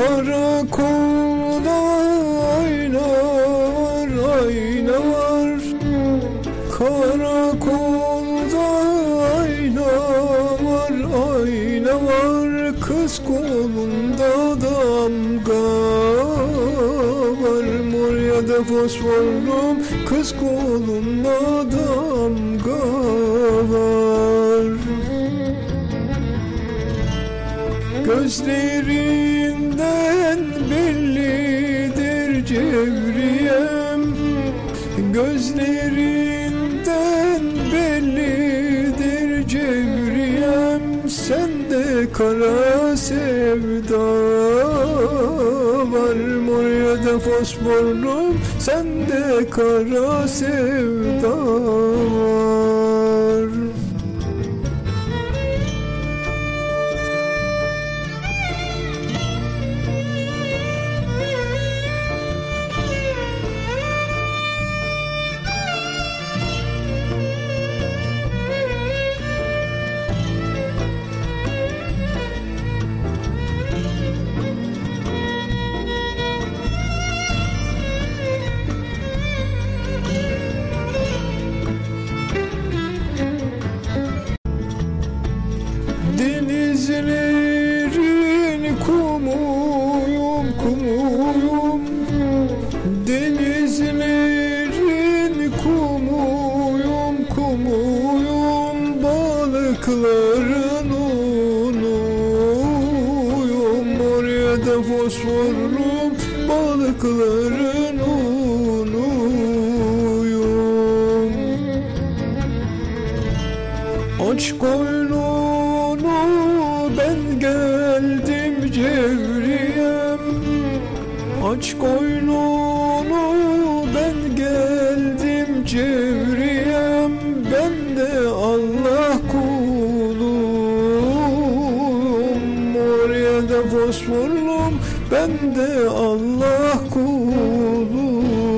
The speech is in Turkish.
Karakolda ayna var, ayna var Karakolda ayna var, ayna var Kız kolunda damga var. Mor ya da fosforum Kız kolunda damga var. Gözlerinden Gözlerinden bellidir cevriyem Sende kara sevda var. Mor fosforum Sende kara sevda var Balıkların unuyum Oraya da fosforum Balıkların unuyum Aç koynunu ben geldim cevriyem. Aç koynunu ben geldim cevriyem Fosforlum ben de Allah kuluyum